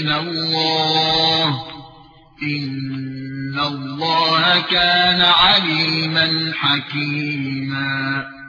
مِنَ اللَّهِ. إِنَّ اللَّهَ كَانَ عَلِيمًا حَكِيمًا.